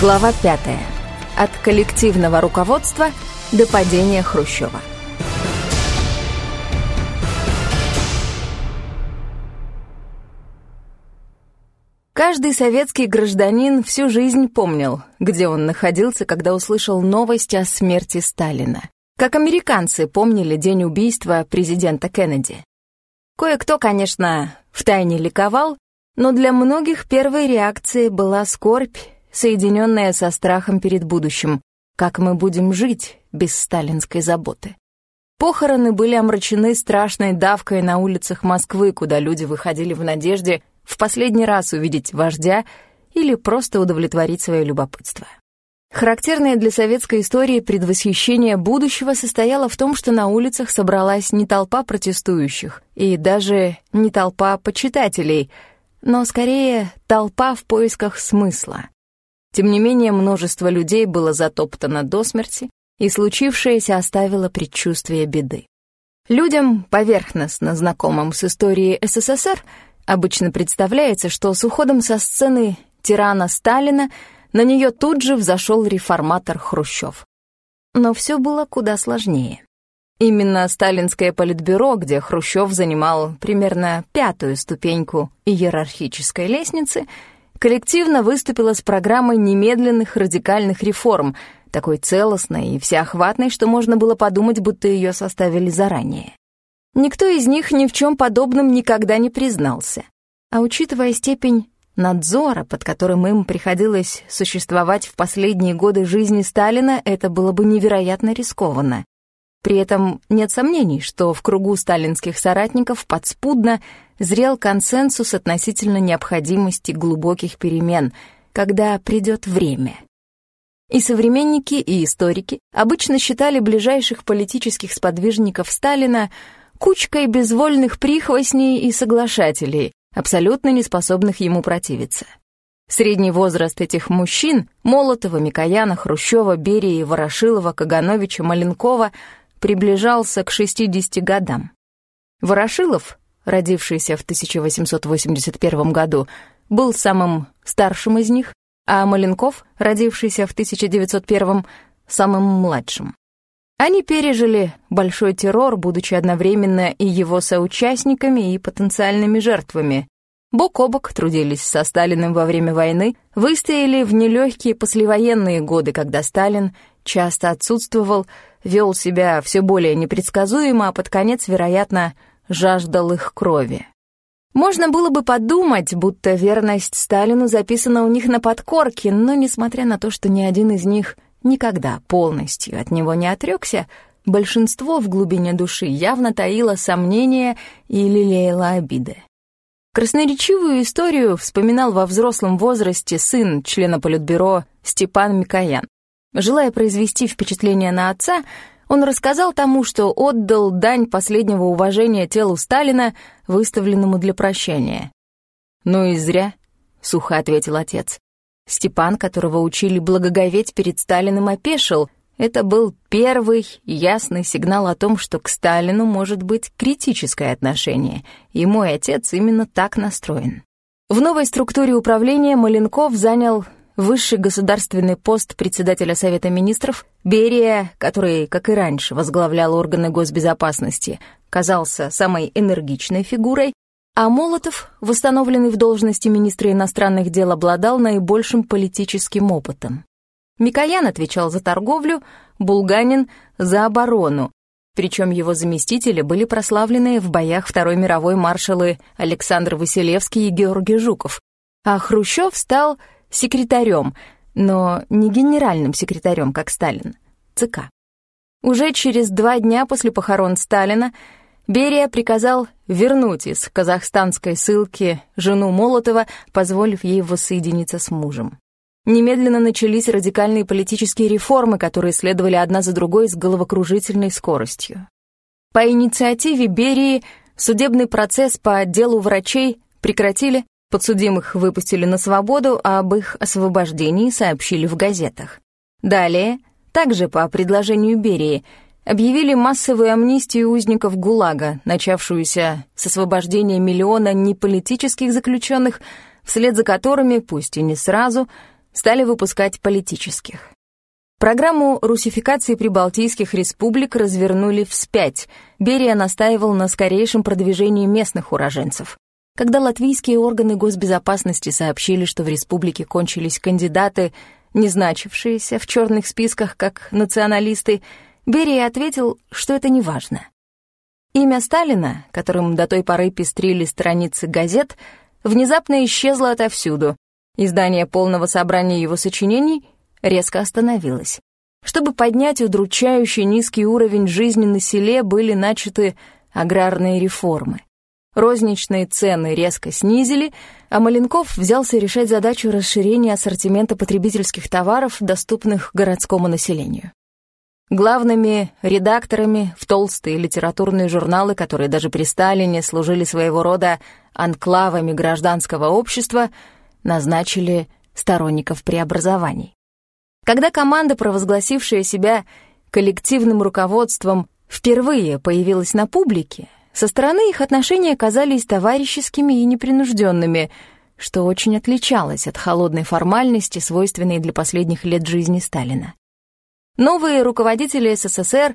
Глава 5. От коллективного руководства до падения Хрущева. Каждый советский гражданин всю жизнь помнил, где он находился, когда услышал новость о смерти Сталина. Как американцы помнили день убийства президента Кеннеди. Кое-кто, конечно, втайне ликовал, но для многих первой реакцией была скорбь, соединенная со страхом перед будущим. Как мы будем жить без сталинской заботы? Похороны были омрачены страшной давкой на улицах Москвы, куда люди выходили в надежде в последний раз увидеть вождя или просто удовлетворить свое любопытство. Характерное для советской истории предвосхищение будущего состояло в том, что на улицах собралась не толпа протестующих и даже не толпа почитателей, но скорее толпа в поисках смысла. Тем не менее, множество людей было затоптано до смерти, и случившееся оставило предчувствие беды. Людям, поверхностно знакомым с историей СССР, Обычно представляется, что с уходом со сцены тирана Сталина на нее тут же взошел реформатор Хрущев. Но все было куда сложнее. Именно сталинское политбюро, где Хрущев занимал примерно пятую ступеньку иерархической лестницы, коллективно выступило с программой немедленных радикальных реформ, такой целостной и всеохватной, что можно было подумать, будто ее составили заранее. Никто из них ни в чем подобном никогда не признался. А учитывая степень надзора, под которым им приходилось существовать в последние годы жизни Сталина, это было бы невероятно рискованно. При этом нет сомнений, что в кругу сталинских соратников подспудно зрел консенсус относительно необходимости глубоких перемен, когда придет время. И современники, и историки обычно считали ближайших политических сподвижников Сталина кучкой безвольных прихвостней и соглашателей, абсолютно не способных ему противиться. Средний возраст этих мужчин — Молотова, Микояна, Хрущева, Берии, Ворошилова, Кагановича, Маленкова — приближался к 60 годам. Ворошилов, родившийся в 1881 году, был самым старшим из них, а Маленков, родившийся в 1901 самым младшим. Они пережили большой террор, будучи одновременно и его соучастниками, и потенциальными жертвами. Бок о бок трудились со Сталиным во время войны, выстояли в нелегкие послевоенные годы, когда Сталин часто отсутствовал, вел себя все более непредсказуемо, а под конец, вероятно, жаждал их крови. Можно было бы подумать, будто верность Сталину записана у них на подкорке, но несмотря на то, что ни один из них — никогда полностью от него не отрекся, большинство в глубине души явно таило сомнения и лелеяло обиды. Красноречивую историю вспоминал во взрослом возрасте сын члена Политбюро Степан Микоян. Желая произвести впечатление на отца, он рассказал тому, что отдал дань последнего уважения телу Сталина, выставленному для прощания. «Ну и зря», — сухо ответил отец. Степан, которого учили благоговеть перед Сталиным, опешил. Это был первый ясный сигнал о том, что к Сталину может быть критическое отношение, и мой отец именно так настроен. В новой структуре управления Маленков занял высший государственный пост председателя Совета министров, Берия, который, как и раньше, возглавлял органы госбезопасности, казался самой энергичной фигурой, а Молотов, восстановленный в должности министра иностранных дел, обладал наибольшим политическим опытом. Микоян отвечал за торговлю, Булганин — за оборону, причем его заместители были прославлены в боях Второй мировой маршалы Александр Василевский и Георгий Жуков, а Хрущев стал секретарем, но не генеральным секретарем, как Сталин, ЦК. Уже через два дня после похорон Сталина Берия приказал вернуть из казахстанской ссылки жену Молотова, позволив ей воссоединиться с мужем. Немедленно начались радикальные политические реформы, которые следовали одна за другой с головокружительной скоростью. По инициативе Берии судебный процесс по делу врачей прекратили, подсудимых выпустили на свободу, а об их освобождении сообщили в газетах. Далее, также по предложению Берии, объявили массовую амнистию узников ГУЛАГа, начавшуюся с освобождения миллиона неполитических заключенных, вслед за которыми, пусть и не сразу, стали выпускать политических. Программу русификации прибалтийских республик развернули вспять. Берия настаивал на скорейшем продвижении местных уроженцев. Когда латвийские органы госбезопасности сообщили, что в республике кончились кандидаты, не значившиеся в черных списках как националисты, Берия ответил, что это не важно. Имя Сталина, которым до той поры пестрили страницы газет, внезапно исчезло отовсюду. Издание полного собрания его сочинений — резко остановилась. Чтобы поднять удручающий низкий уровень жизни на селе, были начаты аграрные реформы. Розничные цены резко снизили, а Маленков взялся решать задачу расширения ассортимента потребительских товаров, доступных городскому населению. Главными редакторами в толстые литературные журналы, которые даже при Сталине служили своего рода анклавами гражданского общества, назначили сторонников преобразований. Когда команда, провозгласившая себя коллективным руководством, впервые появилась на публике, со стороны их отношения казались товарищескими и непринужденными, что очень отличалось от холодной формальности, свойственной для последних лет жизни Сталина. Новые руководители СССР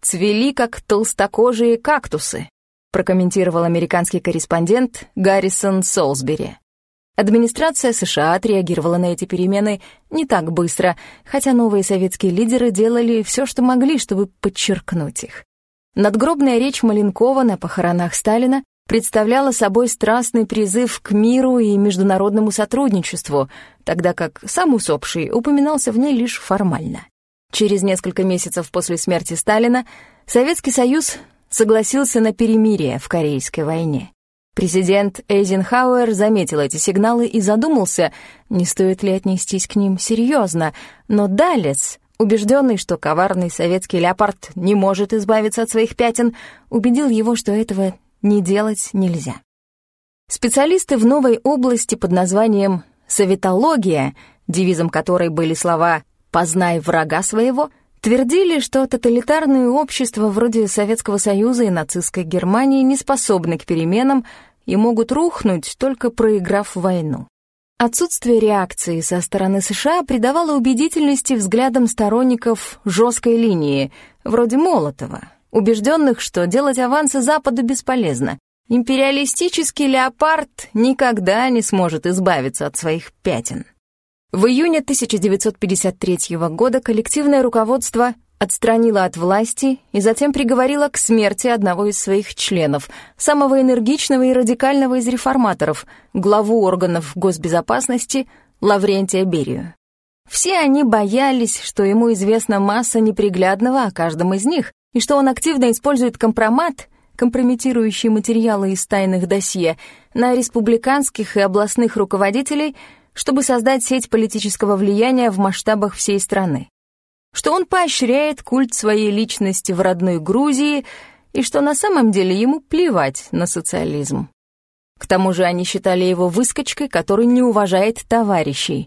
цвели как толстокожие кактусы, прокомментировал американский корреспондент Гаррисон Солсбери. Администрация США отреагировала на эти перемены не так быстро, хотя новые советские лидеры делали все, что могли, чтобы подчеркнуть их. Надгробная речь Маленкова на похоронах Сталина представляла собой страстный призыв к миру и международному сотрудничеству, тогда как сам усопший упоминался в ней лишь формально. Через несколько месяцев после смерти Сталина Советский Союз согласился на перемирие в Корейской войне. Президент Эйзенхауэр заметил эти сигналы и задумался, не стоит ли отнестись к ним серьезно, но Далец, убежденный, что коварный советский леопард не может избавиться от своих пятен, убедил его, что этого не делать нельзя. Специалисты в новой области под названием «советология», девизом которой были слова «познай врага своего», твердили, что тоталитарные общества вроде Советского Союза и нацистской Германии не способны к переменам и могут рухнуть, только проиграв войну. Отсутствие реакции со стороны США придавало убедительности взглядам сторонников жесткой линии, вроде Молотова, убежденных, что делать авансы Западу бесполезно. Империалистический леопард никогда не сможет избавиться от своих пятен. В июне 1953 года коллективное руководство отстранило от власти и затем приговорило к смерти одного из своих членов, самого энергичного и радикального из реформаторов, главу органов госбезопасности Лаврентия Берию. Все они боялись, что ему известна масса неприглядного о каждом из них, и что он активно использует компромат, компрометирующие материалы из тайных досье, на республиканских и областных руководителей – чтобы создать сеть политического влияния в масштабах всей страны. Что он поощряет культ своей личности в родной Грузии и что на самом деле ему плевать на социализм. К тому же они считали его выскочкой, который не уважает товарищей.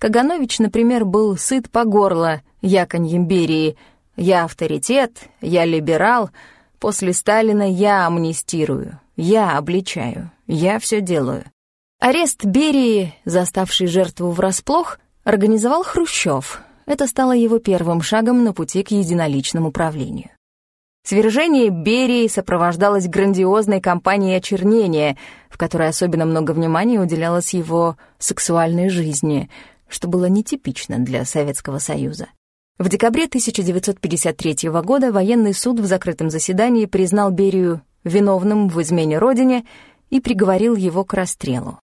Каганович, например, был сыт по горло яконьем Берии. «Я авторитет, я либерал, после Сталина я амнистирую, я обличаю, я все делаю». Арест Берии, заставший жертву врасплох, организовал Хрущев. Это стало его первым шагом на пути к единоличному правлению. Свержение Берии сопровождалось грандиозной кампанией очернения, в которой особенно много внимания уделялось его сексуальной жизни, что было нетипично для Советского Союза. В декабре 1953 года военный суд в закрытом заседании признал Берию виновным в измене родине и приговорил его к расстрелу.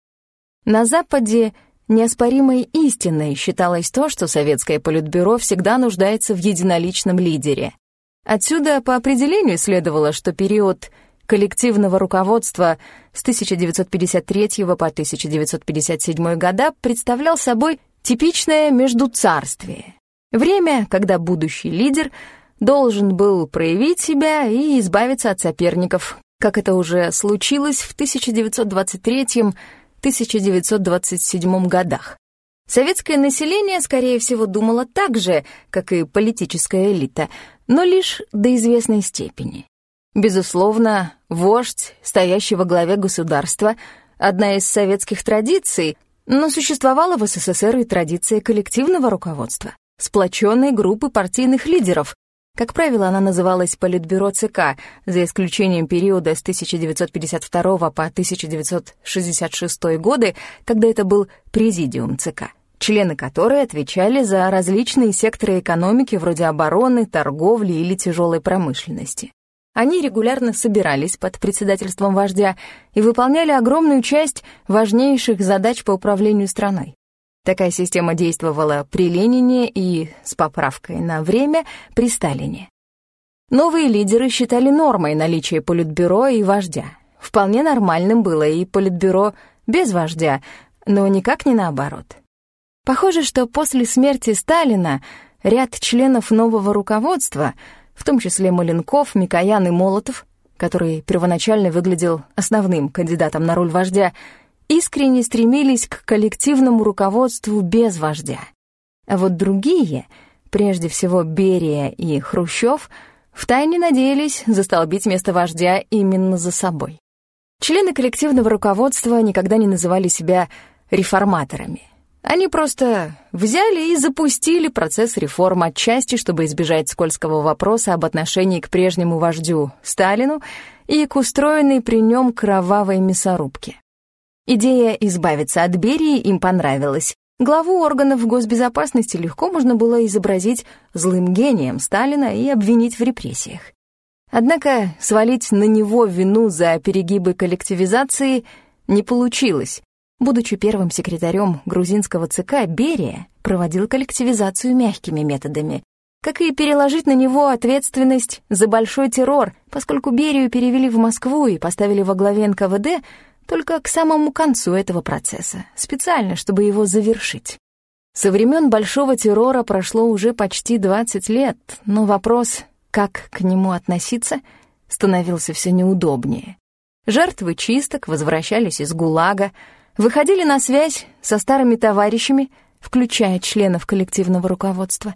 На Западе неоспоримой истиной считалось то, что советское политбюро всегда нуждается в единоличном лидере. Отсюда по определению следовало, что период коллективного руководства с 1953 по 1957 года представлял собой типичное междуцарствие. Время, когда будущий лидер должен был проявить себя и избавиться от соперников, как это уже случилось в 1923 году 1927 годах. Советское население, скорее всего, думало так же, как и политическая элита, но лишь до известной степени. Безусловно, вождь, стоящий во главе государства, одна из советских традиций, Но существовала в СССР и традиция коллективного руководства, сплоченной группы партийных лидеров. Как правило, она называлась Политбюро ЦК, за исключением периода с 1952 по 1966 годы, когда это был Президиум ЦК, члены которой отвечали за различные секторы экономики вроде обороны, торговли или тяжелой промышленности. Они регулярно собирались под председательством вождя и выполняли огромную часть важнейших задач по управлению страной. Такая система действовала при Ленине и, с поправкой на время, при Сталине. Новые лидеры считали нормой наличие политбюро и вождя. Вполне нормальным было и политбюро без вождя, но никак не наоборот. Похоже, что после смерти Сталина ряд членов нового руководства — в том числе Маленков, Микоян и Молотов, который первоначально выглядел основным кандидатом на роль вождя, искренне стремились к коллективному руководству без вождя. А вот другие, прежде всего Берия и Хрущев, втайне надеялись застолбить место вождя именно за собой. Члены коллективного руководства никогда не называли себя реформаторами. Они просто взяли и запустили процесс реформ отчасти, чтобы избежать скользкого вопроса об отношении к прежнему вождю Сталину и к устроенной при нем кровавой мясорубке. Идея избавиться от Берии им понравилась. Главу органов госбезопасности легко можно было изобразить злым гением Сталина и обвинить в репрессиях. Однако свалить на него вину за перегибы коллективизации не получилось, Будучи первым секретарем грузинского ЦК, Берия проводил коллективизацию мягкими методами, как и переложить на него ответственность за большой террор, поскольку Берию перевели в Москву и поставили во главе НКВД только к самому концу этого процесса, специально, чтобы его завершить. Со времен Большого террора прошло уже почти 20 лет, но вопрос, как к нему относиться, становился все неудобнее. Жертвы чисток возвращались из ГУЛАГа, выходили на связь со старыми товарищами, включая членов коллективного руководства,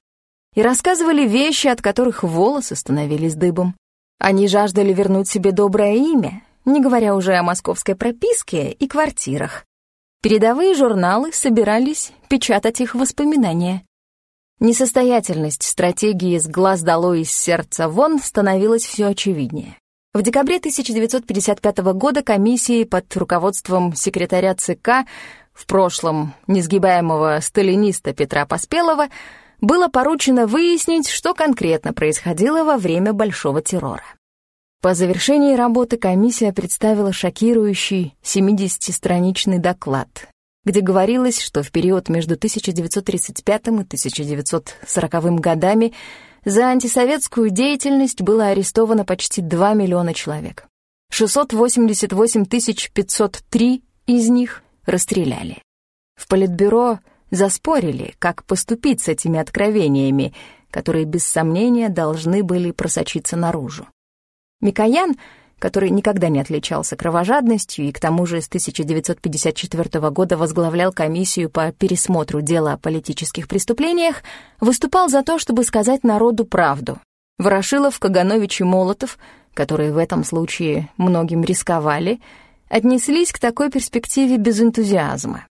и рассказывали вещи, от которых волосы становились дыбом. Они жаждали вернуть себе доброе имя, не говоря уже о московской прописке и квартирах. Передовые журналы собирались печатать их воспоминания. Несостоятельность стратегии «с глаз долой из сердца вон» становилась все очевиднее. В декабре 1955 года комиссии под руководством секретаря ЦК, в прошлом несгибаемого сталиниста Петра Поспелова, было поручено выяснить, что конкретно происходило во время Большого террора. По завершении работы комиссия представила шокирующий 70-страничный доклад, где говорилось, что в период между 1935 и 1940 годами за антисоветскую деятельность было арестовано почти 2 миллиона человек. 688 503 из них расстреляли. В Политбюро заспорили, как поступить с этими откровениями, которые без сомнения должны были просочиться наружу. Микоян — который никогда не отличался кровожадностью и к тому же с 1954 года возглавлял комиссию по пересмотру дела о политических преступлениях, выступал за то, чтобы сказать народу правду. Ворошилов, Каганович и Молотов, которые в этом случае многим рисковали, отнеслись к такой перспективе без энтузиазма.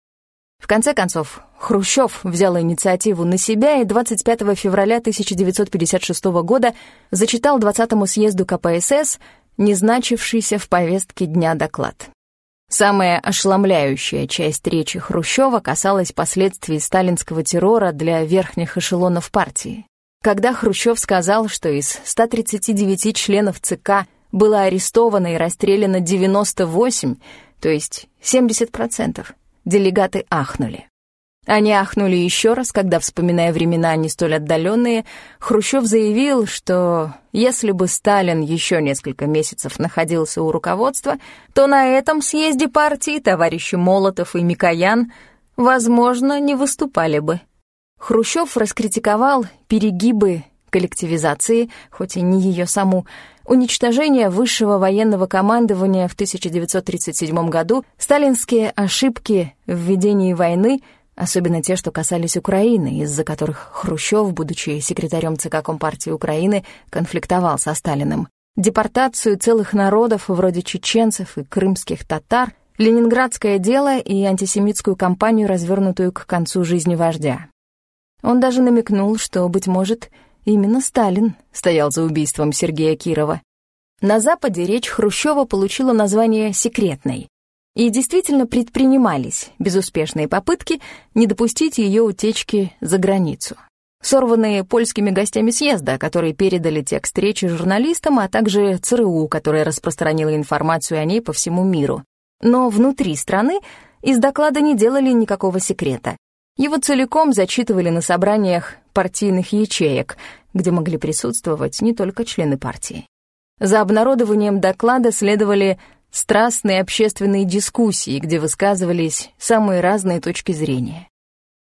В конце концов, Хрущев взял инициативу на себя и 25 февраля 1956 года зачитал 20-му съезду КПСС не значившийся в повестке дня доклад. Самая ошеломляющая часть речи Хрущева касалась последствий сталинского террора для верхних эшелонов партии. Когда Хрущев сказал, что из 139 членов ЦК было арестовано и расстреляно 98, то есть 70%, делегаты ахнули. Они ахнули еще раз, когда, вспоминая времена не столь отдаленные, Хрущев заявил, что если бы Сталин еще несколько месяцев находился у руководства, то на этом съезде партии товарищи Молотов и Микоян, возможно, не выступали бы. Хрущев раскритиковал перегибы коллективизации, хоть и не ее саму, уничтожение высшего военного командования в 1937 году, сталинские ошибки в ведении войны — особенно те, что касались Украины, из-за которых Хрущев, будучи секретарем ЦК Компартии Украины, конфликтовал со Сталиным. Депортацию целых народов, вроде чеченцев и крымских татар, ленинградское дело и антисемитскую кампанию, развернутую к концу жизни вождя. Он даже намекнул, что, быть может, именно Сталин стоял за убийством Сергея Кирова. На Западе речь Хрущева получила название «секретной», и действительно предпринимались безуспешные попытки не допустить ее утечки за границу. Сорванные польскими гостями съезда, которые передали текст речи журналистам, а также ЦРУ, которая распространила информацию о ней по всему миру. Но внутри страны из доклада не делали никакого секрета. Его целиком зачитывали на собраниях партийных ячеек, где могли присутствовать не только члены партии. За обнародованием доклада следовали страстные общественные дискуссии, где высказывались самые разные точки зрения.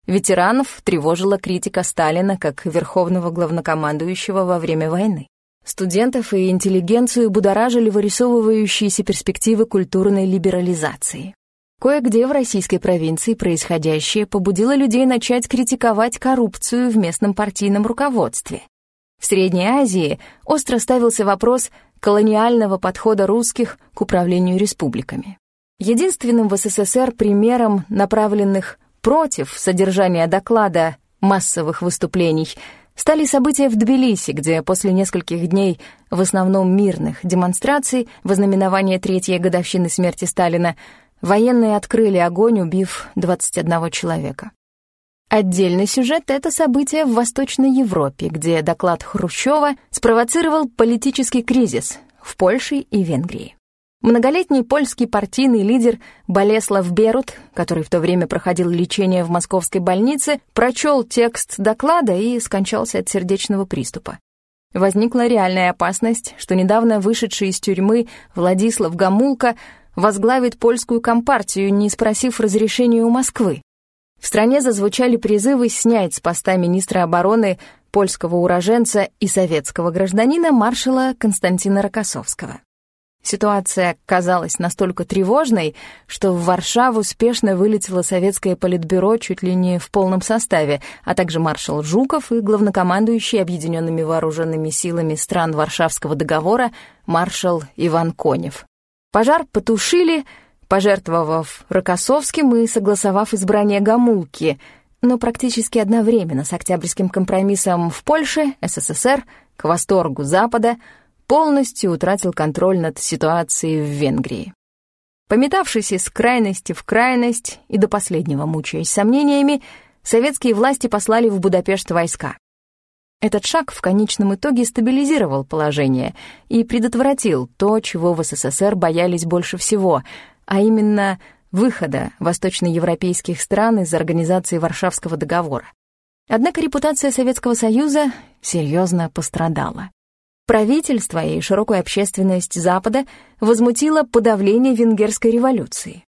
Ветеранов тревожила критика Сталина как верховного главнокомандующего во время войны. Студентов и интеллигенцию будоражили вырисовывающиеся перспективы культурной либерализации. Кое-где в российской провинции происходящее побудило людей начать критиковать коррупцию в местном партийном руководстве. В Средней Азии остро ставился вопрос колониального подхода русских к управлению республиками. Единственным в СССР примером направленных против содержания доклада массовых выступлений стали события в Тбилиси, где после нескольких дней в основном мирных демонстраций в знаменование третьей годовщины смерти Сталина военные открыли огонь, убив 21 человека. Отдельный сюжет — это событие в Восточной Европе, где доклад Хрущева спровоцировал политический кризис в Польше и Венгрии. Многолетний польский партийный лидер Болеслав Берут, который в то время проходил лечение в московской больнице, прочел текст доклада и скончался от сердечного приступа. Возникла реальная опасность, что недавно вышедший из тюрьмы Владислав Гамулка возглавит польскую компартию, не спросив разрешения у Москвы. В стране зазвучали призывы снять с поста министра обороны польского уроженца и советского гражданина маршала Константина Рокоссовского. Ситуация казалась настолько тревожной, что в Варшаву спешно вылетело советское политбюро чуть ли не в полном составе, а также маршал Жуков и главнокомандующий объединенными вооруженными силами стран Варшавского договора маршал Иван Конев. Пожар потушили, пожертвовав Рокоссовским и согласовав избрание Гамулки, но практически одновременно с Октябрьским компромиссом в Польше, СССР, к восторгу Запада — полностью утратил контроль над ситуацией в Венгрии. Пометавшись из крайности в крайность и до последнего мучаясь сомнениями, советские власти послали в Будапешт войска. Этот шаг в конечном итоге стабилизировал положение и предотвратил то, чего в СССР боялись больше всего, а именно выхода восточноевропейских стран из Организации Варшавского договора. Однако репутация Советского Союза серьезно пострадала. Правительство и широкую общественность Запада возмутило подавление венгерской революции.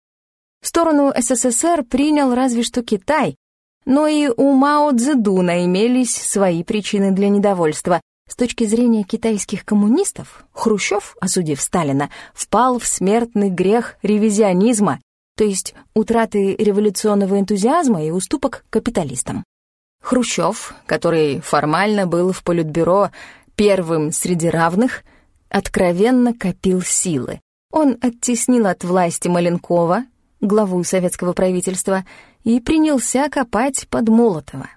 Сторону СССР принял разве что Китай, но и у Мао Цзэдуна имелись свои причины для недовольства. С точки зрения китайских коммунистов, Хрущев, осудив Сталина, впал в смертный грех ревизионизма, то есть утраты революционного энтузиазма и уступок капиталистам. Хрущев, который формально был в политбюро первым среди равных, откровенно копил силы. Он оттеснил от власти Маленкова, главу советского правительства, и принялся копать под Молотова.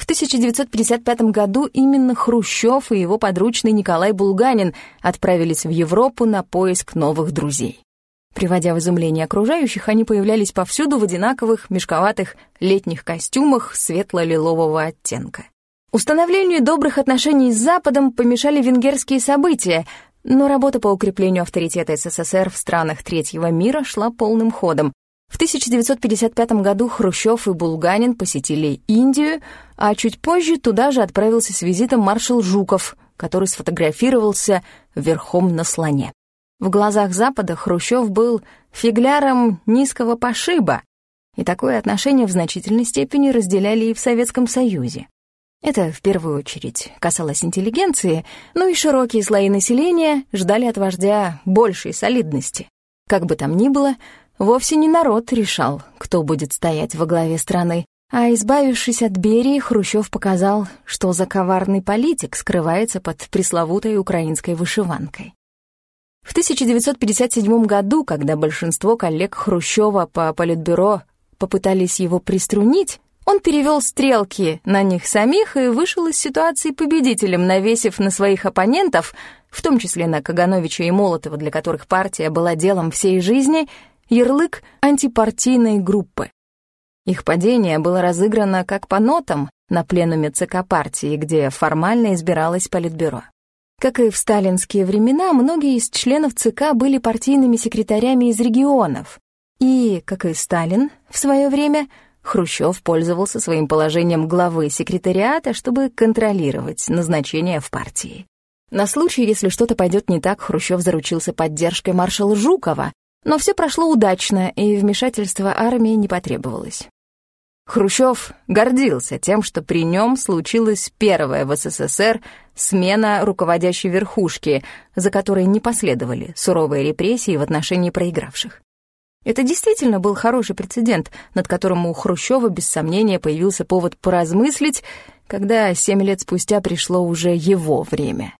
В 1955 году именно Хрущев и его подручный Николай Булганин отправились в Европу на поиск новых друзей. Приводя в изумление окружающих, они появлялись повсюду в одинаковых мешковатых летних костюмах светло-лилового оттенка. Установлению добрых отношений с Западом помешали венгерские события, но работа по укреплению авторитета СССР в странах третьего мира шла полным ходом. В 1955 году Хрущев и Булганин посетили Индию, а чуть позже туда же отправился с визитом маршал Жуков, который сфотографировался верхом на слоне. В глазах Запада Хрущев был фигляром низкого пошиба, и такое отношение в значительной степени разделяли и в Советском Союзе. Это в первую очередь касалось интеллигенции, но и широкие слои населения ждали от вождя большей солидности. Как бы там ни было, вовсе не народ решал, кто будет стоять во главе страны, а избавившись от Берии, Хрущев показал, что за коварный политик скрывается под пресловутой украинской вышиванкой. В 1957 году, когда большинство коллег Хрущева по Политбюро попытались его приструнить, он перевел стрелки на них самих и вышел из ситуации победителем, навесив на своих оппонентов, в том числе на Кагановича и Молотова, для которых партия была делом всей жизни, ярлык антипартийной группы. Их падение было разыграно как по нотам на пленуме ЦК партии, где формально избиралось Политбюро. Как и в сталинские времена, многие из членов ЦК были партийными секретарями из регионов. И, как и Сталин в свое время, Хрущев пользовался своим положением главы секретариата, чтобы контролировать назначение в партии. На случай, если что-то пойдет не так, Хрущев заручился поддержкой маршала Жукова, но все прошло удачно, и вмешательство армии не потребовалось. Хрущев гордился тем, что при нем случилась первая в СССР смена руководящей верхушки, за которой не последовали суровые репрессии в отношении проигравших. Это действительно был хороший прецедент, над которым у Хрущева без сомнения появился повод поразмыслить, когда семь лет спустя пришло уже его время.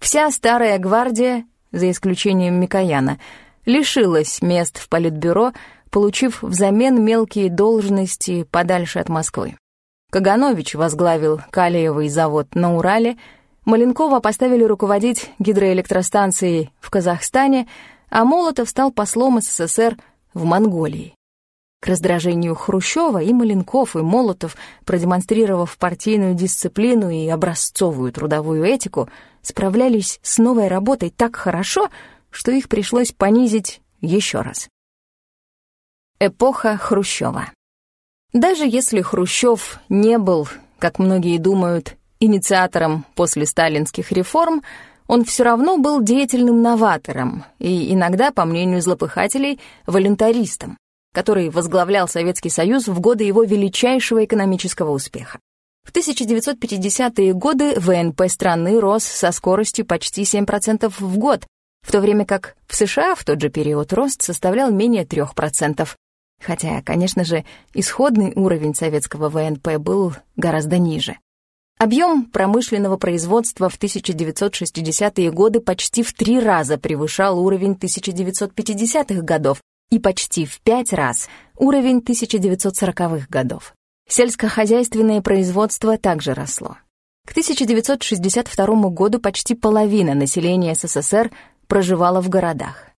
Вся старая гвардия, за исключением Микояна, лишилась мест в политбюро, получив взамен мелкие должности подальше от Москвы. Каганович возглавил калиевый завод на Урале, Маленкова поставили руководить гидроэлектростанцией в Казахстане, а Молотов стал послом СССР в Монголии. К раздражению Хрущева и Маленков, и Молотов, продемонстрировав партийную дисциплину и образцовую трудовую этику, справлялись с новой работой так хорошо, что их пришлось понизить еще раз. Эпоха Хрущева. Даже если Хрущев не был, как многие думают, инициатором после сталинских реформ, он все равно был деятельным новатором и иногда, по мнению злопыхателей, волонтаристом, который возглавлял Советский Союз в годы его величайшего экономического успеха. В 1950-е годы ВНП страны рос со скоростью почти 7% в год, в то время как в США в тот же период рост составлял менее 3%. Хотя, конечно же, исходный уровень советского ВНП был гораздо ниже. Объем промышленного производства в 1960-е годы почти в три раза превышал уровень 1950-х годов и почти в пять раз уровень 1940-х годов. Сельскохозяйственное производство также росло. К 1962 году почти половина населения СССР проживала в городах.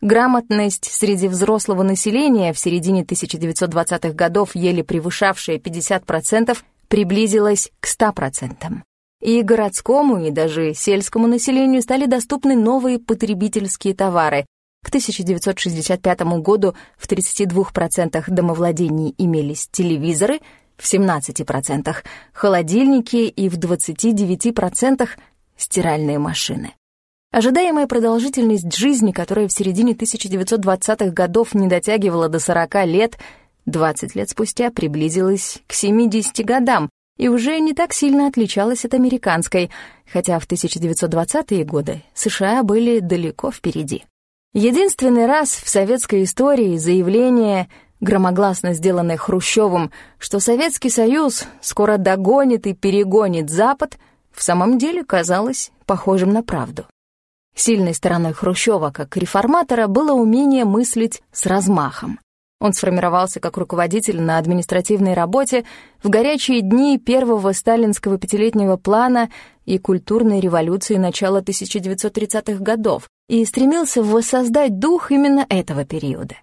Грамотность среди взрослого населения в середине 1920-х годов, еле превышавшая 50%, приблизилась к 100%. И городскому, и даже сельскому населению стали доступны новые потребительские товары. К 1965 году в 32% домовладений имелись телевизоры, в 17% холодильники и в 29% стиральные машины. Ожидаемая продолжительность жизни, которая в середине 1920-х годов не дотягивала до 40 лет, 20 лет спустя приблизилась к 70 годам и уже не так сильно отличалась от американской, хотя в 1920-е годы США были далеко впереди. Единственный раз в советской истории заявление, громогласно сделанное Хрущевым, что Советский Союз скоро догонит и перегонит Запад, в самом деле казалось похожим на правду. Сильной стороной Хрущева как реформатора было умение мыслить с размахом. Он сформировался как руководитель на административной работе в горячие дни первого сталинского пятилетнего плана и культурной революции начала 1930-х годов и стремился воссоздать дух именно этого периода.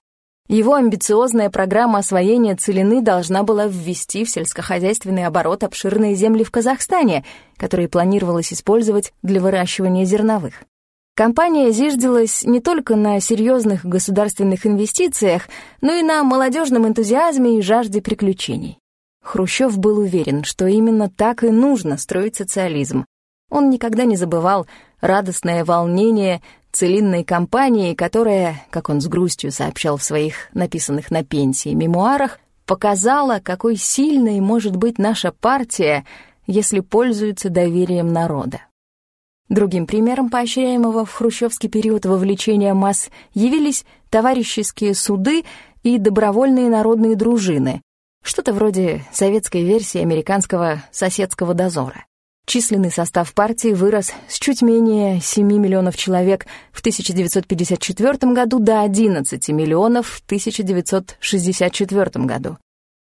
Его амбициозная программа освоения целины должна была ввести в сельскохозяйственный оборот обширные земли в Казахстане, которые планировалось использовать для выращивания зерновых. Компания зиждилась не только на серьезных государственных инвестициях, но и на молодежном энтузиазме и жажде приключений. Хрущев был уверен, что именно так и нужно строить социализм. Он никогда не забывал радостное волнение целинной компании, которая, как он с грустью сообщал в своих написанных на пенсии мемуарах, показала, какой сильной может быть наша партия, если пользуется доверием народа. Другим примером поощряемого в хрущевский период вовлечения масс явились товарищеские суды и добровольные народные дружины, что-то вроде советской версии американского соседского дозора. Численный состав партии вырос с чуть менее 7 миллионов человек в 1954 году до 11 миллионов в 1964 году.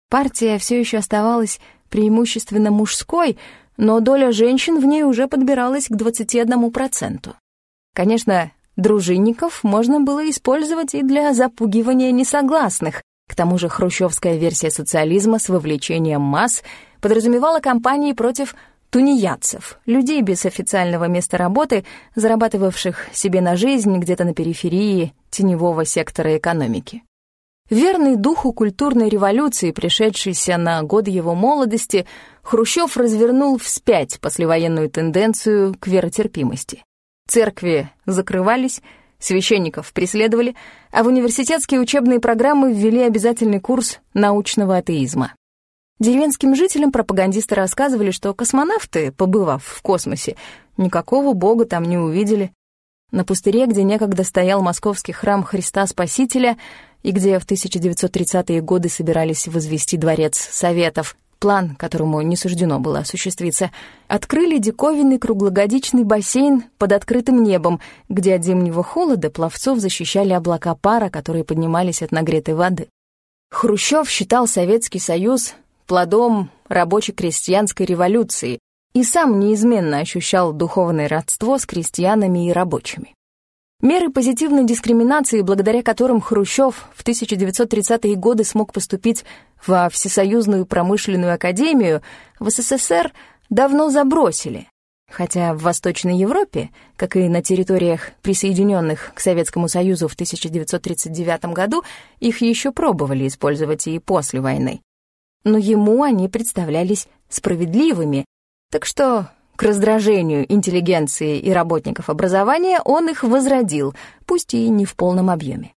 Партия все еще оставалась преимущественно мужской, но доля женщин в ней уже подбиралась к 21%. Конечно, дружинников можно было использовать и для запугивания несогласных. К тому же хрущевская версия социализма с вовлечением масс подразумевала кампании против тунеядцев, людей без официального места работы, зарабатывавших себе на жизнь где-то на периферии теневого сектора экономики. Верный духу культурной революции, пришедшейся на годы его молодости, Хрущев развернул вспять послевоенную тенденцию к веротерпимости. Церкви закрывались, священников преследовали, а в университетские учебные программы ввели обязательный курс научного атеизма. Деревенским жителям пропагандисты рассказывали, что космонавты, побывав в космосе, никакого бога там не увидели. На пустыре, где некогда стоял московский храм Христа Спасителя и где в 1930-е годы собирались возвести дворец Советов, план, которому не суждено было осуществиться, открыли диковинный круглогодичный бассейн под открытым небом, где от зимнего холода пловцов защищали облака пара, которые поднимались от нагретой воды. Хрущев считал Советский Союз плодом рабоче-крестьянской революции и сам неизменно ощущал духовное родство с крестьянами и рабочими. Меры позитивной дискриминации, благодаря которым Хрущев в 1930-е годы смог поступить во Всесоюзную промышленную академию, в СССР давно забросили, хотя в Восточной Европе, как и на территориях, присоединенных к Советскому Союзу в 1939 году, их еще пробовали использовать и после войны. Но ему они представлялись справедливыми, так что к раздражению интеллигенции и работников образования он их возродил, пусть и не в полном объеме.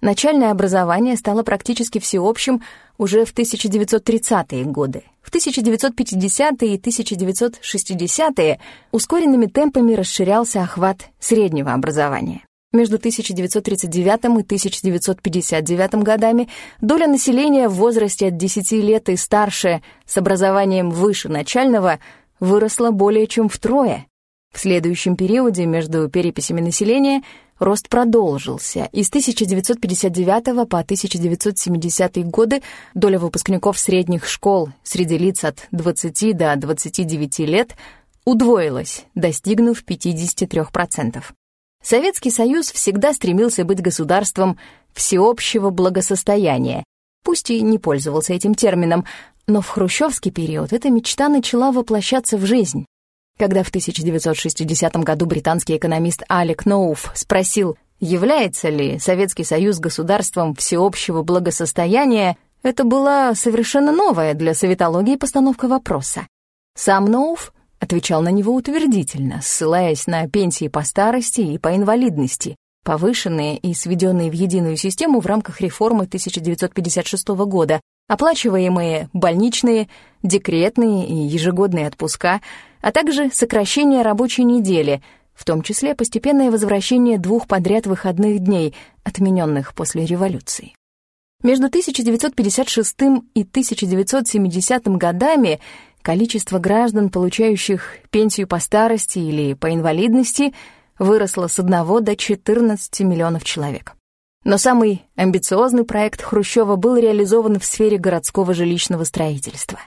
Начальное образование стало практически всеобщим уже в 1930-е годы. В 1950-е и 1960-е ускоренными темпами расширялся охват среднего образования. Между 1939 и 1959 годами доля населения в возрасте от 10 лет и старше с образованием выше начального выросла более чем втрое. В следующем периоде между переписями населения рост продолжился, и с 1959 по 1970 годы доля выпускников средних школ среди лиц от 20 до 29 лет удвоилась, достигнув 53%. Советский Союз всегда стремился быть государством всеобщего благосостояния, пусть и не пользовался этим термином, но в хрущевский период эта мечта начала воплощаться в жизнь. Когда в 1960 году британский экономист Алек Ноуф спросил, является ли Советский Союз государством всеобщего благосостояния, это была совершенно новая для советологии постановка вопроса. Сам Ноуф отвечал на него утвердительно, ссылаясь на пенсии по старости и по инвалидности, повышенные и сведенные в единую систему в рамках реформы 1956 года, оплачиваемые больничные, декретные и ежегодные отпуска, а также сокращение рабочей недели, в том числе постепенное возвращение двух подряд выходных дней, отмененных после революции. Между 1956 и 1970 годами количество граждан, получающих пенсию по старости или по инвалидности, выросло с 1 до 14 миллионов человек. Но самый амбициозный проект Хрущева был реализован в сфере городского жилищного строительства.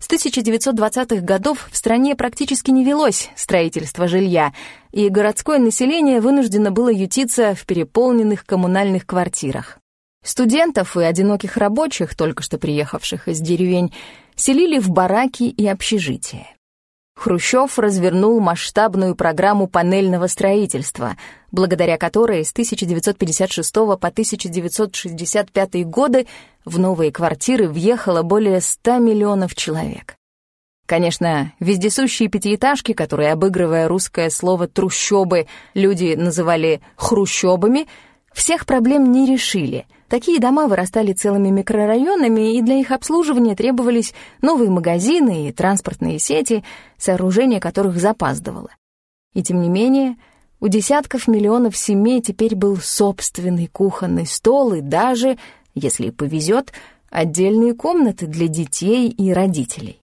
С 1920-х годов в стране практически не велось строительство жилья, и городское население вынуждено было ютиться в переполненных коммунальных квартирах. Студентов и одиноких рабочих, только что приехавших из деревень, селили в бараки и общежития. Хрущев развернул масштабную программу панельного строительства, благодаря которой с 1956 по 1965 годы в новые квартиры въехало более 100 миллионов человек. Конечно, вездесущие пятиэтажки, которые, обыгрывая русское слово «трущобы», люди называли «хрущобами», всех проблем не решили, Такие дома вырастали целыми микрорайонами, и для их обслуживания требовались новые магазины и транспортные сети, сооружение которых запаздывало. И тем не менее, у десятков миллионов семей теперь был собственный кухонный стол и даже, если повезет, отдельные комнаты для детей и родителей.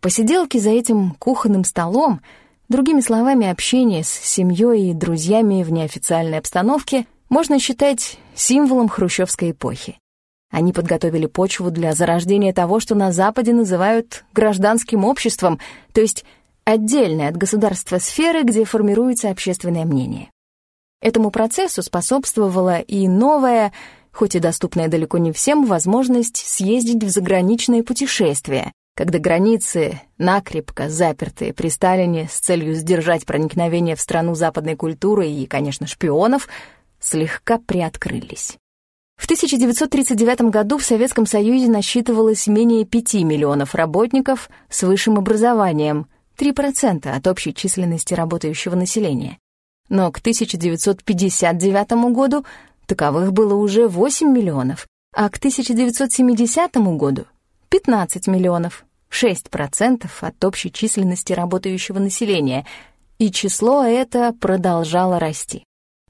Посиделки за этим кухонным столом, другими словами, общение с семьей и друзьями в неофициальной обстановке можно считать символом хрущевской эпохи. Они подготовили почву для зарождения того, что на Западе называют гражданским обществом, то есть отдельной от государства сферы, где формируется общественное мнение. Этому процессу способствовала и новая, хоть и доступная далеко не всем, возможность съездить в заграничные путешествия, когда границы, накрепко запертые при Сталине с целью сдержать проникновение в страну западной культуры и, конечно, шпионов, слегка приоткрылись. В 1939 году в Советском Союзе насчитывалось менее 5 миллионов работников с высшим образованием, 3% от общей численности работающего населения. Но к 1959 году таковых было уже 8 миллионов, а к 1970 году — 15 миллионов, 6% от общей численности работающего населения, и число это продолжало расти.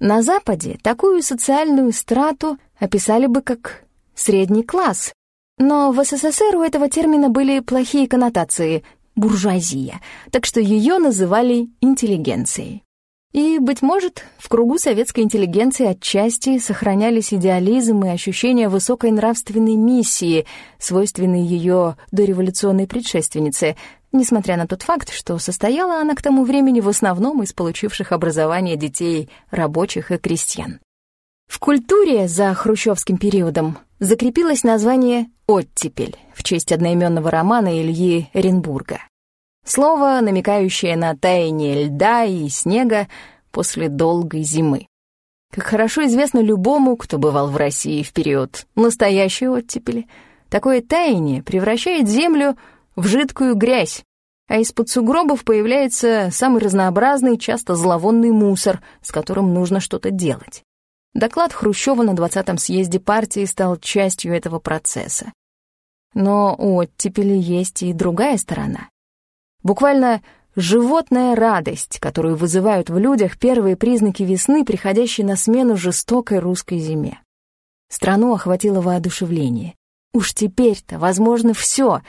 На Западе такую социальную страту описали бы как «средний класс», но в СССР у этого термина были плохие коннотации — буржуазия, так что ее называли интеллигенцией. И, быть может, в кругу советской интеллигенции отчасти сохранялись идеализм и ощущение высокой нравственной миссии, свойственной ее дореволюционной предшественнице, несмотря на тот факт, что состояла она к тому времени в основном из получивших образование детей рабочих и крестьян. В культуре за хрущевским периодом закрепилось название «оттепель» в честь одноименного романа Ильи Оренбурга. Слово, намекающее на таяние льда и снега после долгой зимы. Как хорошо известно любому, кто бывал в России в период настоящей оттепели, такое таяние превращает землю в жидкую грязь, а из-под сугробов появляется самый разнообразный, часто зловонный мусор, с которым нужно что-то делать. Доклад Хрущева на 20-м съезде партии стал частью этого процесса. Но у оттепели есть и другая сторона. Буквально животная радость, которую вызывают в людях первые признаки весны, приходящие на смену жестокой русской зиме. Страну охватило воодушевление. Уж теперь-то возможно все,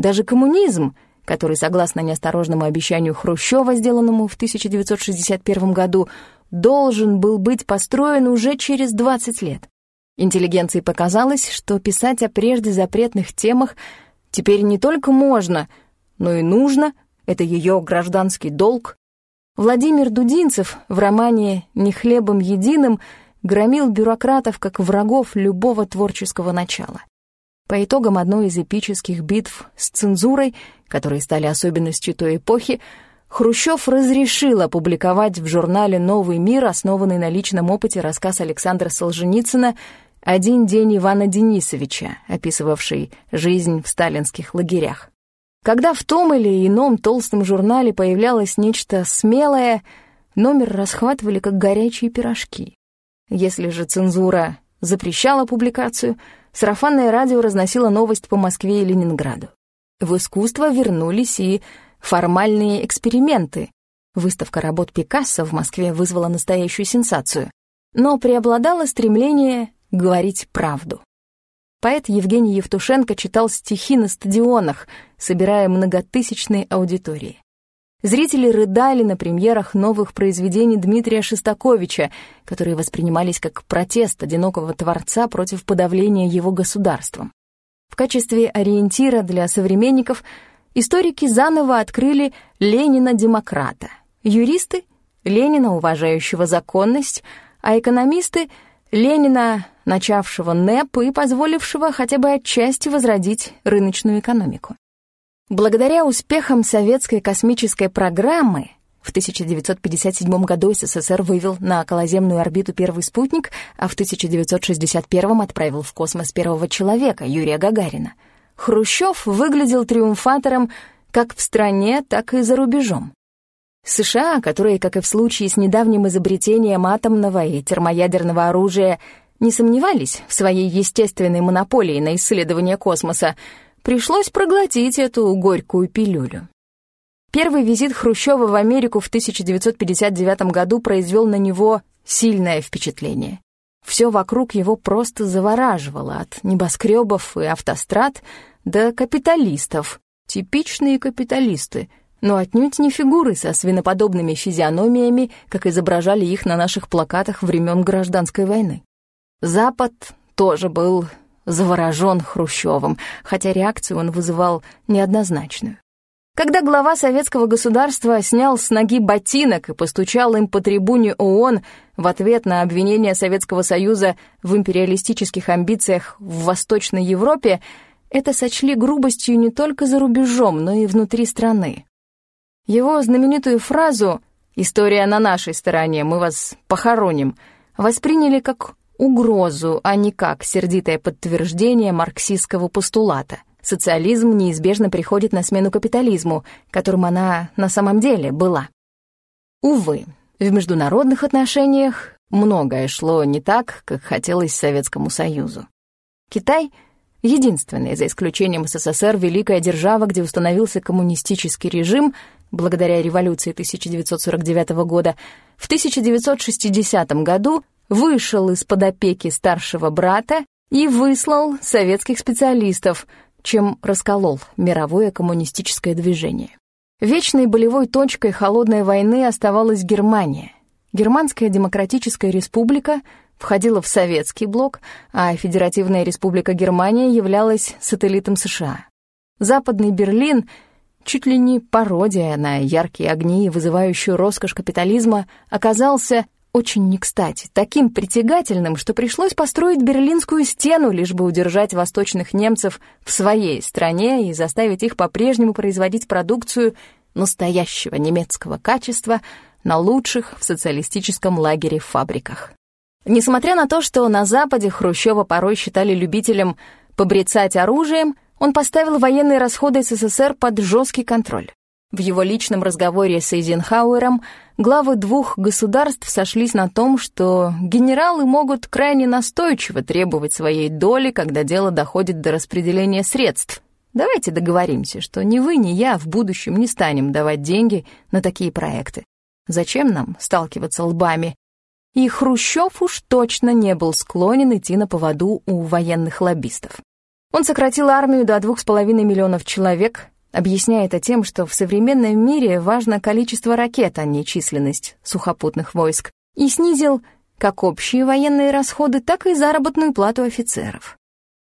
даже коммунизм, который, согласно неосторожному обещанию Хрущева, сделанному в 1961 году, должен был быть построен уже через 20 лет. Интеллигенции показалось, что писать о прежде запретных темах теперь не только можно, но и нужно, это ее гражданский долг. Владимир Дудинцев в романе «Не хлебом единым» громил бюрократов как врагов любого творческого начала. По итогам одной из эпических битв с цензурой, которые стали особенностью той эпохи, Хрущев разрешил опубликовать в журнале «Новый мир», основанный на личном опыте рассказ Александра Солженицына «Один день Ивана Денисовича», описывавший жизнь в сталинских лагерях. Когда в том или ином толстом журнале появлялось нечто смелое, номер расхватывали как горячие пирожки. Если же цензура запрещала публикацию, сарафанное радио разносило новость по Москве и Ленинграду. В искусство вернулись и формальные эксперименты. Выставка работ Пикассо в Москве вызвала настоящую сенсацию. Но преобладало стремление говорить правду. Поэт Евгений Евтушенко читал стихи на стадионах, собирая многотысячные аудитории. Зрители рыдали на премьерах новых произведений Дмитрия Шестаковича, которые воспринимались как протест одинокого творца против подавления его государством. В качестве ориентира для современников историки заново открыли Ленина-демократа, юристы — Ленина, уважающего законность, а экономисты — Ленина, начавшего НЭП и позволившего хотя бы отчасти возродить рыночную экономику. Благодаря успехам советской космической программы в 1957 году СССР вывел на околоземную орбиту первый спутник, а в 1961 отправил в космос первого человека, Юрия Гагарина — Хрущев выглядел триумфатором как в стране, так и за рубежом. США, которые, как и в случае с недавним изобретением атомного и термоядерного оружия, не сомневались в своей естественной монополии на исследование космоса, пришлось проглотить эту горькую пилюлю. Первый визит Хрущева в Америку в 1959 году произвел на него сильное впечатление. Все вокруг его просто завораживало от небоскребов и автострад до капиталистов, типичные капиталисты, но отнюдь не фигуры со свиноподобными физиономиями, как изображали их на наших плакатах времен Гражданской войны. Запад тоже был заворожен Хрущевым, хотя реакцию он вызывал неоднозначную. Когда глава советского государства снял с ноги ботинок и постучал им по трибуне ООН в ответ на обвинение Советского Союза в империалистических амбициях в Восточной Европе, это сочли грубостью не только за рубежом, но и внутри страны. Его знаменитую фразу «История на нашей стороне, мы вас похороним» восприняли как угрозу, а не как сердитое подтверждение марксистского постулата. Социализм неизбежно приходит на смену капитализму, которым она на самом деле была. Увы, в международных отношениях многое шло не так, как хотелось Советскому Союзу. Китай — единственная, за исключением СССР, великая держава, где установился коммунистический режим благодаря революции 1949 года, в 1960 году вышел из-под опеки старшего брата и выслал советских специалистов, чем расколол мировое коммунистическое движение. Вечной болевой точкой холодной войны оставалась Германия. Германская демократическая республика входила в советский блок, а Федеративная республика Германия являлась сателлитом США. Западный Берлин, чуть ли не пародия на яркие огни и вызывающую роскошь капитализма, оказался очень не кстати, таким притягательным, что пришлось построить Берлинскую стену, лишь бы удержать восточных немцев в своей стране и заставить их по-прежнему производить продукцию настоящего немецкого качества на лучших в социалистическом лагере фабриках. Несмотря на то, что на Западе Хрущева порой считали любителем побрецать оружием, он поставил военные расходы СССР под жесткий контроль. В его личном разговоре с Эйзенхауэром главы двух государств сошлись на том, что генералы могут крайне настойчиво требовать своей доли, когда дело доходит до распределения средств. Давайте договоримся, что ни вы, ни я в будущем не станем давать деньги на такие проекты. Зачем нам сталкиваться лбами? И Хрущев уж точно не был склонен идти на поводу у военных лоббистов. Он сократил армию до двух с половиной миллионов человек, объясняя это тем, что в современном мире важно количество ракет, а не численность сухопутных войск, и снизил как общие военные расходы, так и заработную плату офицеров.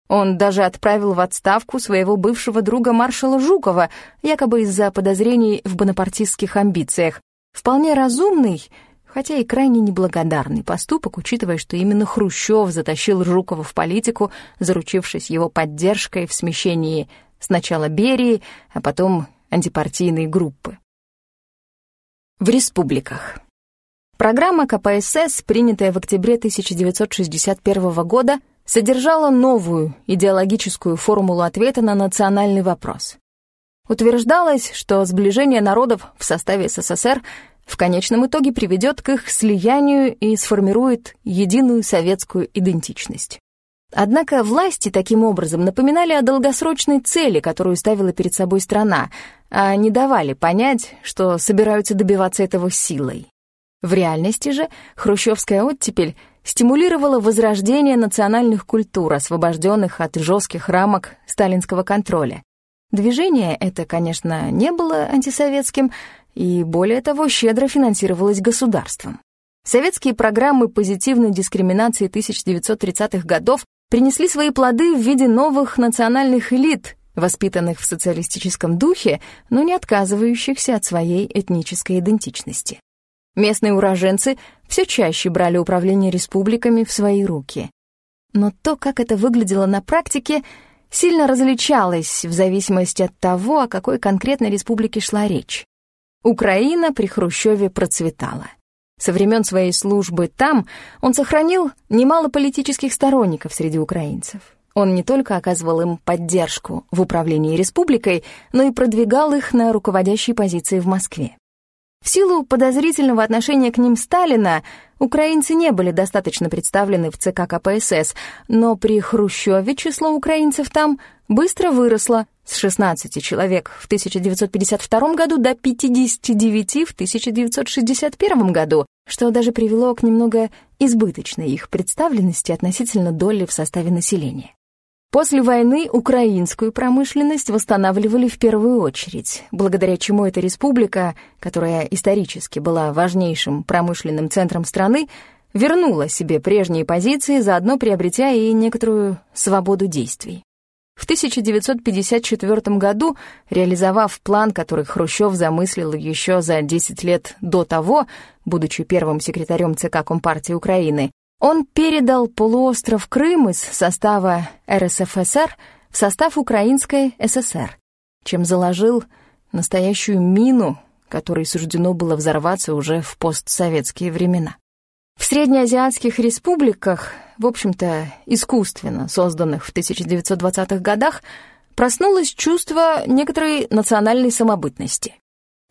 Он даже отправил в отставку своего бывшего друга маршала Жукова, якобы из-за подозрений в бонапартистских амбициях. Вполне разумный, хотя и крайне неблагодарный поступок, учитывая, что именно Хрущев затащил Жукова в политику, заручившись его поддержкой в смещении Сначала Берии, а потом антипартийные группы. В республиках. Программа КПСС, принятая в октябре 1961 года, содержала новую идеологическую формулу ответа на национальный вопрос. Утверждалось, что сближение народов в составе СССР в конечном итоге приведет к их слиянию и сформирует единую советскую идентичность. Однако власти таким образом напоминали о долгосрочной цели, которую ставила перед собой страна, а не давали понять, что собираются добиваться этого силой. В реальности же хрущевская оттепель стимулировала возрождение национальных культур, освобожденных от жестких рамок сталинского контроля. Движение это, конечно, не было антисоветским и, более того, щедро финансировалось государством. Советские программы позитивной дискриминации 1930-х годов принесли свои плоды в виде новых национальных элит, воспитанных в социалистическом духе, но не отказывающихся от своей этнической идентичности. Местные уроженцы все чаще брали управление республиками в свои руки. Но то, как это выглядело на практике, сильно различалось в зависимости от того, о какой конкретной республике шла речь. Украина при Хрущеве процветала. Со времен своей службы там он сохранил немало политических сторонников среди украинцев. Он не только оказывал им поддержку в управлении республикой, но и продвигал их на руководящие позиции в Москве. В силу подозрительного отношения к ним Сталина украинцы не были достаточно представлены в ЦК КПСС, но при Хрущеве число украинцев там быстро выросло с 16 человек в 1952 году до 59 в 1961 году, что даже привело к немного избыточной их представленности относительно доли в составе населения. После войны украинскую промышленность восстанавливали в первую очередь, благодаря чему эта республика, которая исторически была важнейшим промышленным центром страны, вернула себе прежние позиции, заодно приобретя и некоторую свободу действий. В 1954 году, реализовав план, который Хрущев замыслил еще за 10 лет до того, будучи первым секретарем ЦК Компартии Украины, он передал полуостров Крым из состава РСФСР в состав Украинской ССР, чем заложил настоящую мину, которой суждено было взорваться уже в постсоветские времена. В среднеазиатских республиках, в общем-то, искусственно созданных в 1920-х годах, проснулось чувство некоторой национальной самобытности.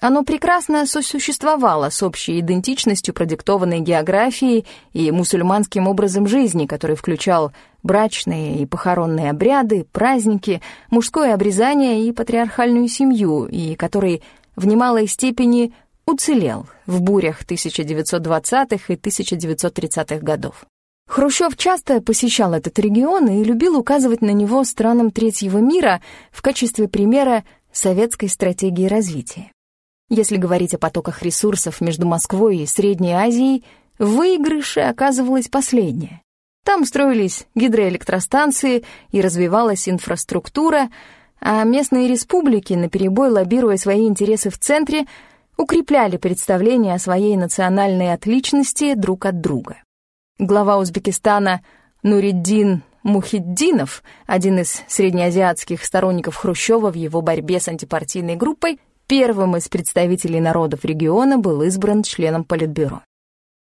Оно прекрасно сосуществовало с общей идентичностью, продиктованной географией и мусульманским образом жизни, который включал брачные и похоронные обряды, праздники, мужское обрезание и патриархальную семью, и который в немалой степени уцелел в бурях 1920-х и 1930-х годов. Хрущев часто посещал этот регион и любил указывать на него странам третьего мира в качестве примера советской стратегии развития. Если говорить о потоках ресурсов между Москвой и Средней Азией, в выигрыше оказывалось последнее. Там строились гидроэлектростанции и развивалась инфраструктура, а местные республики, наперебой лоббируя свои интересы в центре, укрепляли представление о своей национальной отличности друг от друга. Глава Узбекистана Нуриддин Мухиддинов, один из среднеазиатских сторонников Хрущева в его борьбе с антипартийной группой, Первым из представителей народов региона был избран членом Политбюро.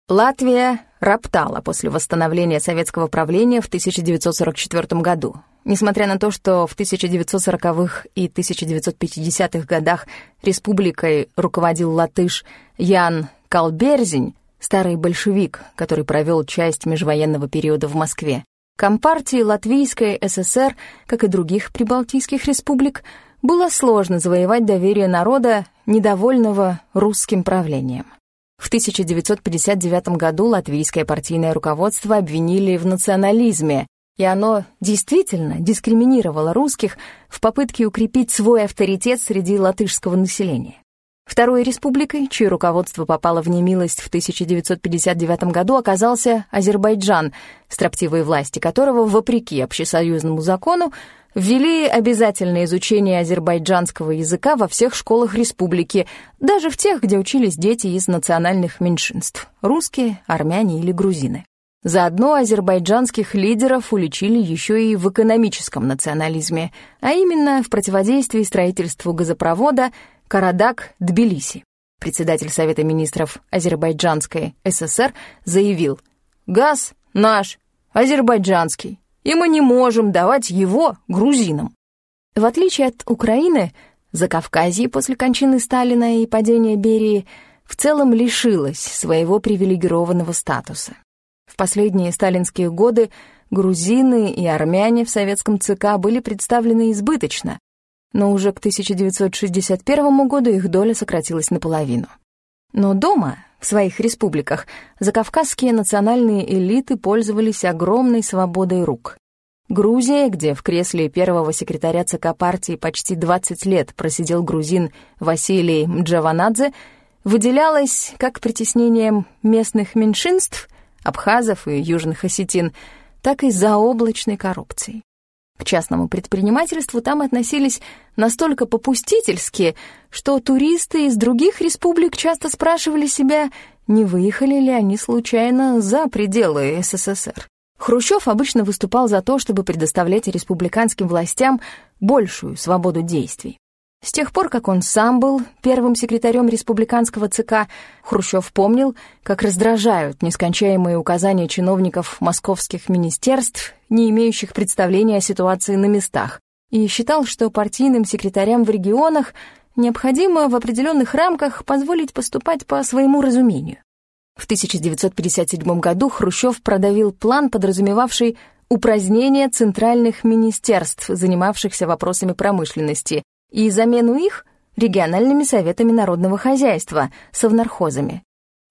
Латвия роптала после восстановления советского правления в 1944 году. Несмотря на то, что в 1940-х и 1950-х годах республикой руководил латыш Ян Калберзинь, старый большевик, который провел часть межвоенного периода в Москве, Компартии Латвийской ССР, как и других прибалтийских республик, было сложно завоевать доверие народа, недовольного русским правлением. В 1959 году латвийское партийное руководство обвинили в национализме, и оно действительно дискриминировало русских в попытке укрепить свой авторитет среди латышского населения. Второй республикой, чье руководство попало в немилость в 1959 году, оказался Азербайджан, строптивые власти которого, вопреки общесоюзному закону, ввели обязательное изучение азербайджанского языка во всех школах республики, даже в тех, где учились дети из национальных меньшинств — русские, армяне или грузины. Заодно азербайджанских лидеров уличили еще и в экономическом национализме, а именно в противодействии строительству газопровода Карадак-Тбилиси. Председатель Совета министров Азербайджанской ССР заявил «Газ наш, азербайджанский, и мы не можем давать его грузинам. В отличие от Украины, Закавказье после кончины Сталина и падения Берии в целом лишилось своего привилегированного статуса. Последние сталинские годы грузины и армяне в советском ЦК были представлены избыточно, но уже к 1961 году их доля сократилась наполовину. Но дома, в своих республиках закавказские национальные элиты пользовались огромной свободой рук. Грузия, где в кресле первого секретаря ЦК партии почти 20 лет просидел грузин Василий Мджаванадзе, выделялась как притеснением местных меньшинств, абхазов и южных осетин, так и заоблачной коррупцией. К частному предпринимательству там относились настолько попустительски, что туристы из других республик часто спрашивали себя, не выехали ли они случайно за пределы СССР. Хрущев обычно выступал за то, чтобы предоставлять республиканским властям большую свободу действий. С тех пор, как он сам был первым секретарем республиканского ЦК, Хрущев помнил, как раздражают нескончаемые указания чиновников московских министерств, не имеющих представления о ситуации на местах, и считал, что партийным секретарям в регионах необходимо в определенных рамках позволить поступать по своему разумению. В 1957 году Хрущев продавил план, подразумевавший упразднение центральных министерств, занимавшихся вопросами промышленности, и замену их региональными советами народного хозяйства, совнархозами.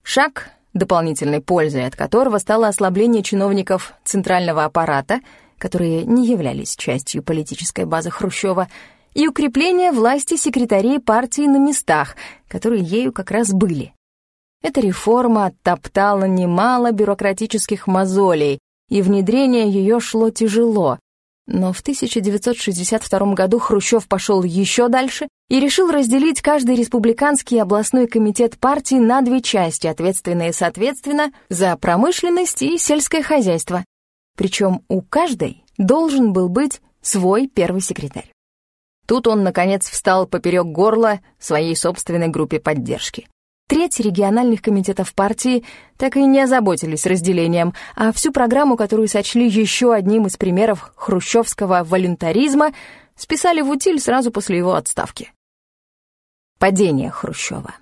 Шаг, дополнительной пользой от которого стало ослабление чиновников центрального аппарата, которые не являлись частью политической базы Хрущева, и укрепление власти секретарей партии на местах, которые ею как раз были. Эта реформа оттоптала немало бюрократических мозолей, и внедрение ее шло тяжело. Но в 1962 году Хрущев пошел еще дальше и решил разделить каждый республиканский областной комитет партии на две части, ответственные соответственно за промышленность и сельское хозяйство. Причем у каждой должен был быть свой первый секретарь. Тут он, наконец, встал поперек горла своей собственной группе поддержки. Треть региональных комитетов партии так и не озаботились разделением, а всю программу, которую сочли еще одним из примеров хрущевского волюнтаризма, списали в утиль сразу после его отставки. Падение Хрущева.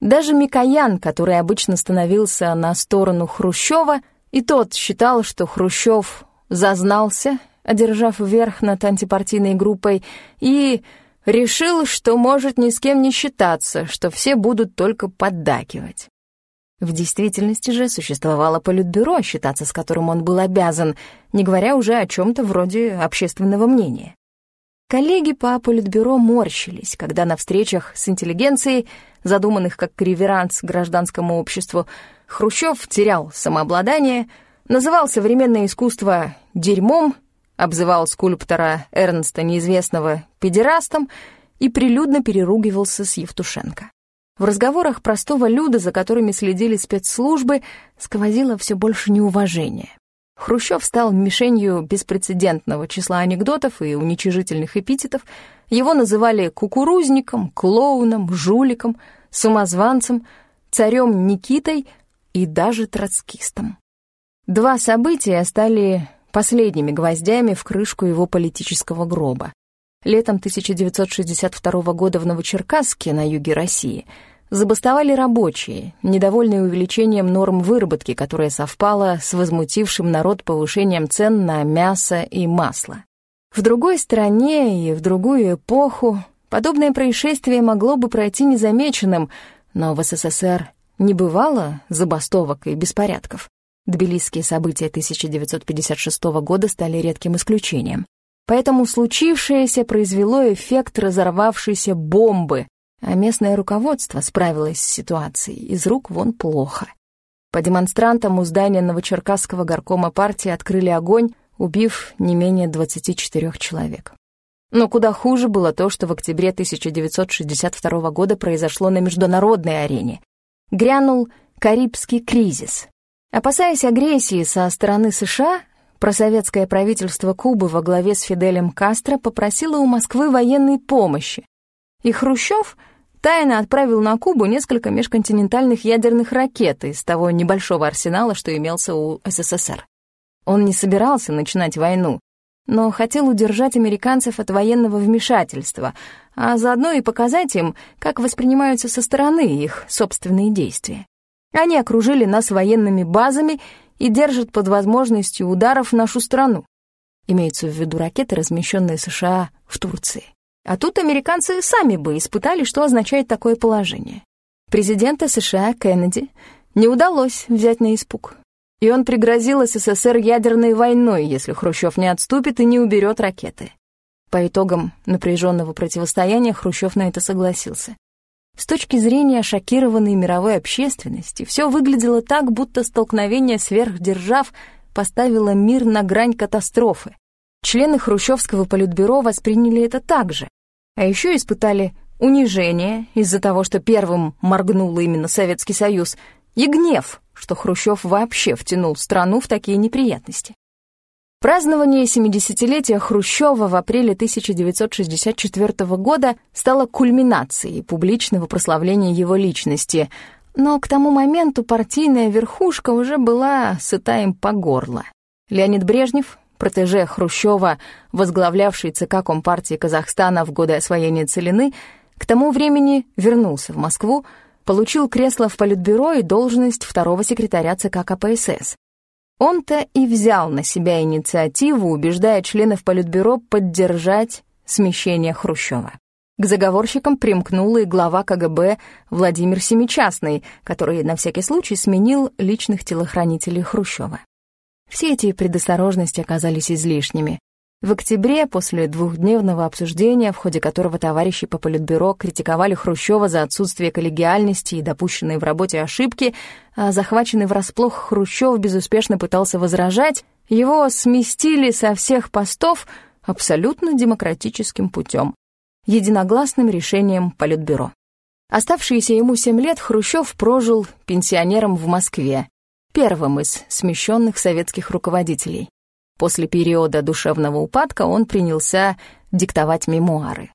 Даже Микоян, который обычно становился на сторону Хрущева, и тот считал, что Хрущев зазнался, одержав верх над антипартийной группой, и Решил, что может ни с кем не считаться, что все будут только поддакивать. В действительности же существовало политбюро, считаться с которым он был обязан, не говоря уже о чем-то вроде общественного мнения. Коллеги по политбюро морщились, когда на встречах с интеллигенцией, задуманных как реверанс гражданскому обществу, Хрущев терял самообладание, называл современное искусство «дерьмом» обзывал скульптора Эрнста Неизвестного педерастом и прилюдно переругивался с Евтушенко. В разговорах простого люда, за которыми следили спецслужбы, сквозило все больше неуважения. Хрущев стал мишенью беспрецедентного числа анекдотов и уничижительных эпитетов. Его называли кукурузником, клоуном, жуликом, самозванцем, царем Никитой и даже троцкистом. Два события стали последними гвоздями в крышку его политического гроба. Летом 1962 года в Новочеркасске на юге России забастовали рабочие, недовольные увеличением норм выработки, которое совпало с возмутившим народ повышением цен на мясо и масло. В другой стране и в другую эпоху подобное происшествие могло бы пройти незамеченным, но в СССР не бывало забастовок и беспорядков. Тбилисские события 1956 года стали редким исключением. Поэтому случившееся произвело эффект разорвавшейся бомбы, а местное руководство справилось с ситуацией из рук вон плохо. По демонстрантам у здания Новочеркасского горкома партии открыли огонь, убив не менее 24 человек. Но куда хуже было то, что в октябре 1962 года произошло на международной арене. Грянул Карибский кризис, Опасаясь агрессии со стороны США, просоветское правительство Кубы во главе с Фиделем Кастро попросило у Москвы военной помощи. И Хрущев тайно отправил на Кубу несколько межконтинентальных ядерных ракет из того небольшого арсенала, что имелся у СССР. Он не собирался начинать войну, но хотел удержать американцев от военного вмешательства, а заодно и показать им, как воспринимаются со стороны их собственные действия. Они окружили нас военными базами и держат под возможностью ударов нашу страну. Имеются в виду ракеты, размещенные США в Турции. А тут американцы сами бы испытали, что означает такое положение. Президента США Кеннеди не удалось взять на испуг. И он пригрозил СССР ядерной войной, если Хрущев не отступит и не уберет ракеты. По итогам напряженного противостояния Хрущев на это согласился. С точки зрения шокированной мировой общественности, все выглядело так, будто столкновение сверхдержав поставило мир на грань катастрофы. Члены Хрущевского политбюро восприняли это так же, а еще испытали унижение из-за того, что первым моргнул именно Советский Союз, и гнев, что Хрущев вообще втянул страну в такие неприятности. Празднование 70-летия Хрущева в апреле 1964 года стало кульминацией публичного прославления его личности, но к тому моменту партийная верхушка уже была сыта им по горло. Леонид Брежнев, протеже Хрущева, возглавлявший ЦК Компартии Казахстана в годы освоения Целины, к тому времени вернулся в Москву, получил кресло в Политбюро и должность второго секретаря ЦК КПСС. Он-то и взял на себя инициативу, убеждая членов Политбюро поддержать смещение Хрущева. К заговорщикам примкнул и глава КГБ Владимир Семичастный, который на всякий случай сменил личных телохранителей Хрущева. Все эти предосторожности оказались излишними. В октябре, после двухдневного обсуждения, в ходе которого товарищи по Политбюро критиковали Хрущева за отсутствие коллегиальности и допущенные в работе ошибки, а захваченный врасплох Хрущев безуспешно пытался возражать, его сместили со всех постов абсолютно демократическим путем, единогласным решением Политбюро. Оставшиеся ему семь лет Хрущев прожил пенсионером в Москве, первым из смещенных советских руководителей. После периода душевного упадка он принялся диктовать мемуары.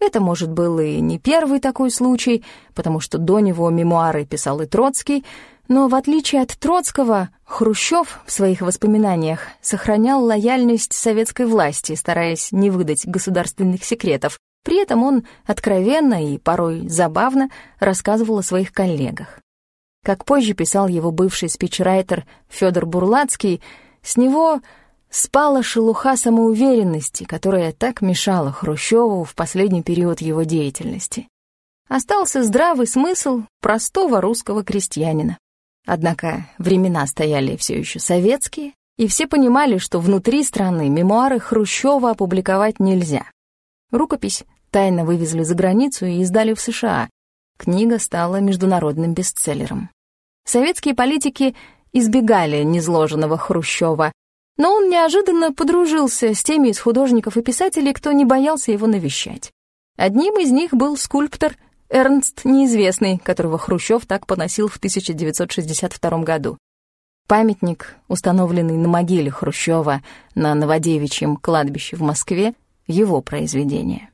Это, может, был и не первый такой случай, потому что до него мемуары писал и Троцкий, но в отличие от Троцкого, Хрущев в своих воспоминаниях сохранял лояльность советской власти, стараясь не выдать государственных секретов. При этом он откровенно и порой забавно рассказывал о своих коллегах. Как позже писал его бывший спичрайтер Федор Бурлацкий, с него спала шелуха самоуверенности, которая так мешала Хрущеву в последний период его деятельности. Остался здравый смысл простого русского крестьянина. Однако времена стояли все еще советские, и все понимали, что внутри страны мемуары Хрущева опубликовать нельзя. Рукопись тайно вывезли за границу и издали в США. Книга стала международным бестселлером. Советские политики избегали незложенного Хрущева, но он неожиданно подружился с теми из художников и писателей, кто не боялся его навещать. Одним из них был скульптор Эрнст Неизвестный, которого Хрущев так поносил в 1962 году. Памятник, установленный на могиле Хрущева на Новодевичьем кладбище в Москве, его произведение.